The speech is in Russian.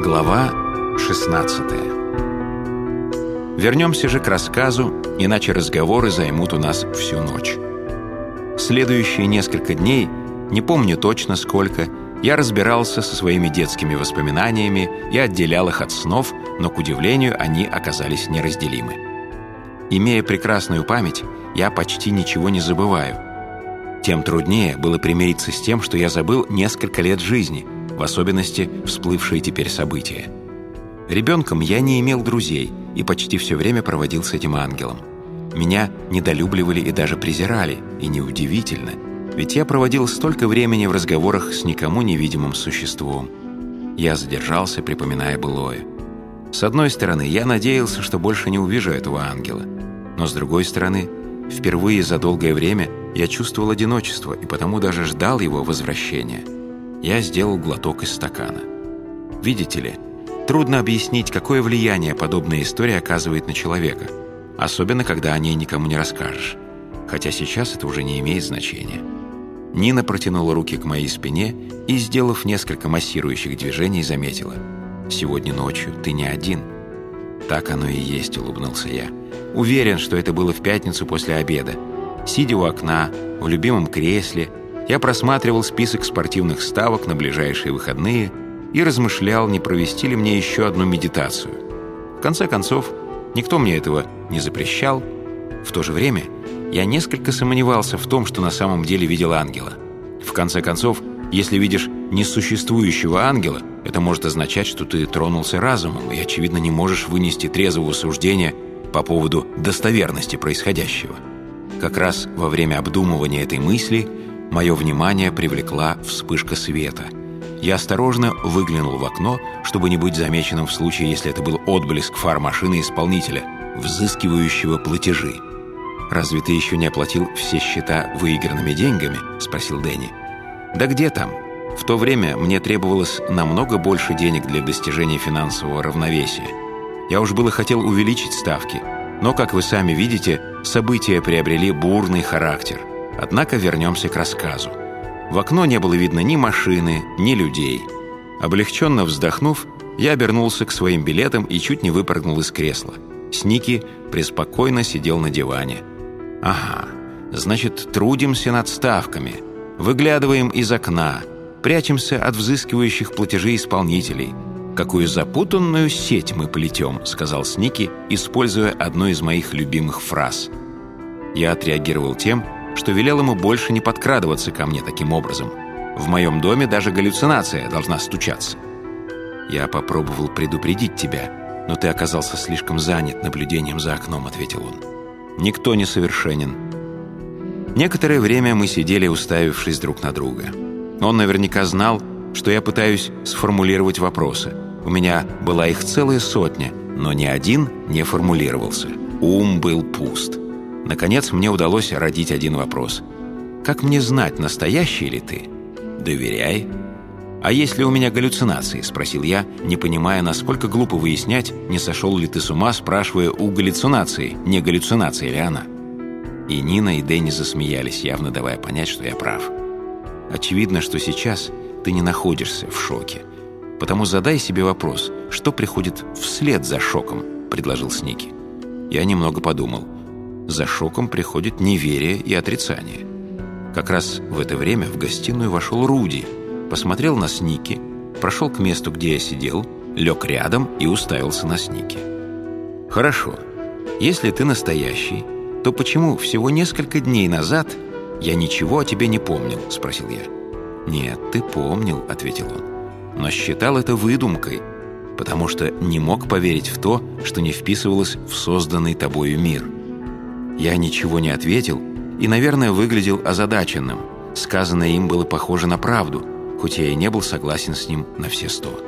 Глава 16 Вернемся же к рассказу, иначе разговоры займут у нас всю ночь. Следующие несколько дней, не помню точно сколько, я разбирался со своими детскими воспоминаниями и отделял их от снов, но, к удивлению, они оказались неразделимы. Имея прекрасную память, я почти ничего не забываю. Тем труднее было примириться с тем, что я забыл несколько лет жизни, в особенности всплывшие теперь события. Ребенком я не имел друзей и почти все время проводил с этим ангелом. Меня недолюбливали и даже презирали, и неудивительно, ведь я проводил столько времени в разговорах с никому невидимым существом. Я задержался, припоминая былое. С одной стороны, я надеялся, что больше не увижу этого ангела. Но с другой стороны, впервые за долгое время я чувствовал одиночество и потому даже ждал его возвращения. Я сделал глоток из стакана. Видите ли, Трудно объяснить, какое влияние подобная история оказывает на человека, особенно когда о ней никому не расскажешь. Хотя сейчас это уже не имеет значения. Нина протянула руки к моей спине и, сделав несколько массирующих движений, заметила. «Сегодня ночью ты не один». «Так оно и есть», — улыбнулся я. «Уверен, что это было в пятницу после обеда. Сидя у окна, в любимом кресле, я просматривал список спортивных ставок на ближайшие выходные — и размышлял, не провести ли мне еще одну медитацию. В конце концов, никто мне этого не запрещал. В то же время я несколько сомневался в том, что на самом деле видел ангела. В конце концов, если видишь несуществующего ангела, это может означать, что ты тронулся разумом и, очевидно, не можешь вынести трезвого суждения по поводу достоверности происходящего. Как раз во время обдумывания этой мысли мое внимание привлекла вспышка света – я осторожно выглянул в окно, чтобы не быть замеченным в случае, если это был отблеск фар машины исполнителя, взыскивающего платежи. «Разве ты еще не оплатил все счета выигранными деньгами?» – спросил Дэнни. «Да где там? В то время мне требовалось намного больше денег для достижения финансового равновесия. Я уж было хотел увеличить ставки, но, как вы сами видите, события приобрели бурный характер. Однако вернемся к рассказу. В окно не было видно ни машины, ни людей. Облегченно вздохнув, я обернулся к своим билетам и чуть не выпрыгнул из кресла. Сники преспокойно сидел на диване. «Ага, значит, трудимся над ставками, выглядываем из окна, прячемся от взыскивающих платежей исполнителей. Какую запутанную сеть мы плетем», — сказал Сники, используя одну из моих любимых фраз. Я отреагировал тем, что велел ему больше не подкрадываться ко мне таким образом. В моем доме даже галлюцинация должна стучаться. «Я попробовал предупредить тебя, но ты оказался слишком занят наблюдением за окном», — ответил он. «Никто не совершенен». Некоторое время мы сидели, уставившись друг на друга. Он наверняка знал, что я пытаюсь сформулировать вопросы. У меня была их целая сотня, но ни один не формулировался. Ум был пуст. Наконец, мне удалось родить один вопрос. «Как мне знать, настоящий ли ты?» «Доверяй». «А есть ли у меня галлюцинации?» – спросил я, не понимая, насколько глупо выяснять, не сошел ли ты с ума, спрашивая у галлюцинации, не галлюцинация ли она. И Нина, и Дэнни засмеялись, явно давая понять, что я прав. Очевидно, что сейчас ты не находишься в шоке. Потому задай себе вопрос, что приходит вслед за шоком, предложил Сники. Я немного подумал – за шоком приходит неверие и отрицание. Как раз в это время в гостиную вошел Руди, посмотрел на Сники, прошел к месту, где я сидел, лег рядом и уставился на Сники. «Хорошо. Если ты настоящий, то почему всего несколько дней назад я ничего о тебе не помнил?» – спросил я. «Нет, ты помнил», – ответил он. «Но считал это выдумкой, потому что не мог поверить в то, что не вписывалось в созданный тобою мир». Я ничего не ответил и, наверное, выглядел озадаченным. Сказанное им было похоже на правду, хоть я и не был согласен с ним на все сто.